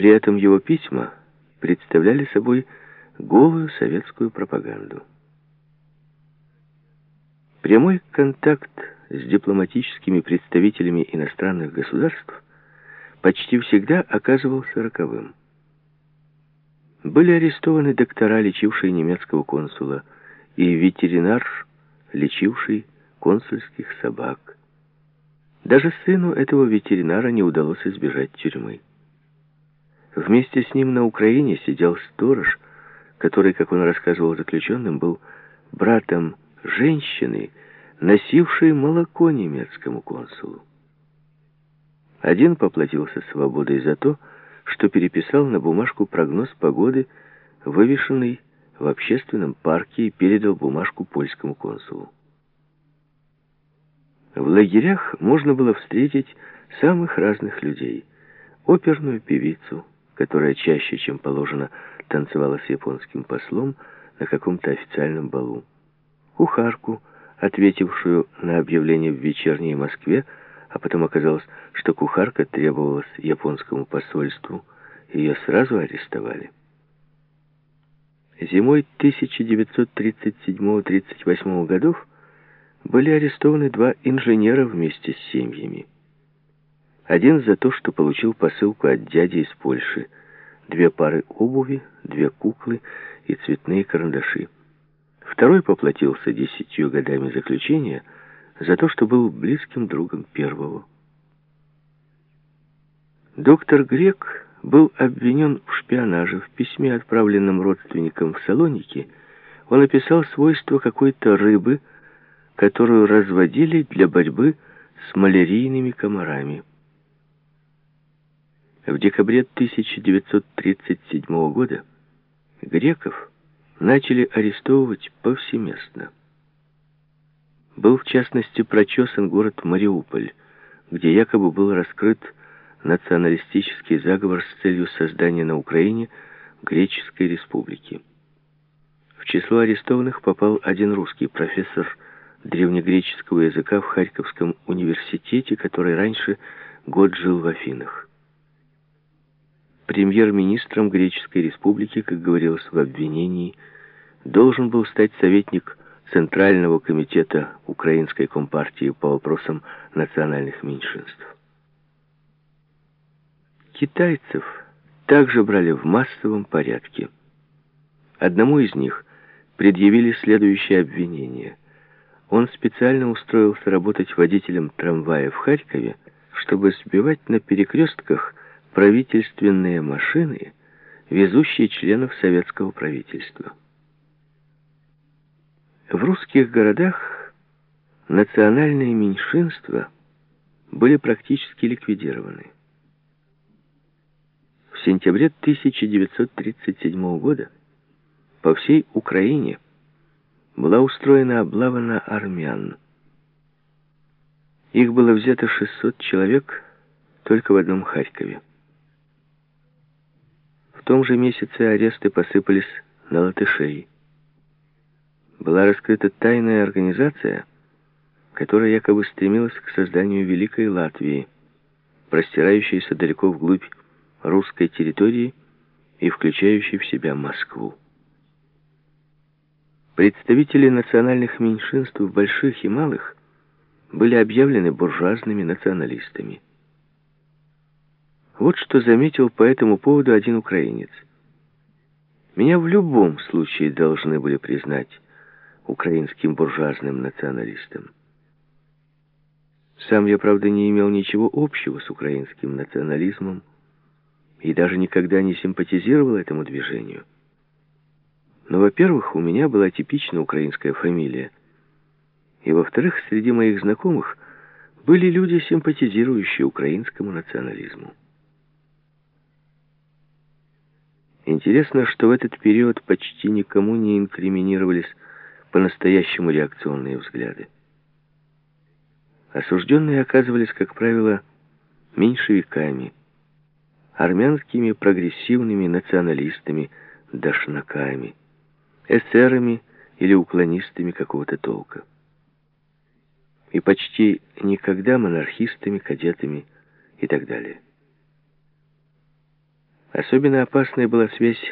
При этом его письма представляли собой голую советскую пропаганду. Прямой контакт с дипломатическими представителями иностранных государств почти всегда оказывался роковым. Были арестованы доктора, лечившие немецкого консула, и ветеринар, лечивший консульских собак. Даже сыну этого ветеринара не удалось избежать тюрьмы. Вместе с ним на Украине сидел сторож, который, как он рассказывал заключенным, был братом женщины, носившей молоко немецкому консулу. Один поплатился свободой за то, что переписал на бумажку прогноз погоды, вывешенный в общественном парке и передал бумажку польскому консулу. В лагерях можно было встретить самых разных людей. Оперную певицу, которая чаще, чем положено, танцевала с японским послом на каком-то официальном балу. Кухарку, ответившую на объявление в вечерней Москве, а потом оказалось, что кухарка требовалась японскому посольству, ее сразу арестовали. Зимой 1937-38 годов были арестованы два инженера вместе с семьями. Один за то, что получил посылку от дяди из Польши, две пары обуви, две куклы и цветные карандаши. Второй поплатился десятью годами заключения за то, что был близким другом первого. Доктор Грек был обвинен в шпионаже. В письме, отправленном родственникам в Салоники, он описал свойства какой-то рыбы, которую разводили для борьбы с малярийными комарами. В декабре 1937 года греков начали арестовывать повсеместно. Был в частности прочесан город Мариуполь, где якобы был раскрыт националистический заговор с целью создания на Украине Греческой республики. В число арестованных попал один русский профессор древнегреческого языка в Харьковском университете, который раньше год жил в Афинах. Премьер-министром Греческой республики, как говорилось в обвинении, должен был стать советник Центрального комитета Украинской компартии по вопросам национальных меньшинств. Китайцев также брали в массовом порядке. Одному из них предъявили следующее обвинение. Он специально устроился работать водителем трамвая в Харькове, чтобы сбивать на перекрестках правительственные машины, везущие членов советского правительства. В русских городах национальные меньшинства были практически ликвидированы. В сентябре 1937 года по всей Украине была устроена облава на армян. Их было взято 600 человек только в одном Харькове. Том же месяце аресты посыпались на латышей. Была раскрыта тайная организация, которая якобы стремилась к созданию Великой Латвии, простирающейся далеко вглубь русской территории и включающей в себя Москву. Представители национальных меньшинств, больших и малых, были объявлены буржуазными националистами. Вот что заметил по этому поводу один украинец. Меня в любом случае должны были признать украинским буржуазным националистом. Сам я, правда, не имел ничего общего с украинским национализмом, и даже никогда не симпатизировал этому движению. Но, во-первых, у меня была типично украинская фамилия, и, во-вторых, среди моих знакомых были люди, симпатизирующие украинскому национализму. Интересно, что в этот период почти никому не инкриминировались по-настоящему реакционные взгляды. Осужденные оказывались, как правило, меньшевиками, армянскими прогрессивными националистами, дашнаками, эсерами или уклонистами какого-то толка. И почти никогда монархистами, кадетами и так далее. Особенно опасной была связь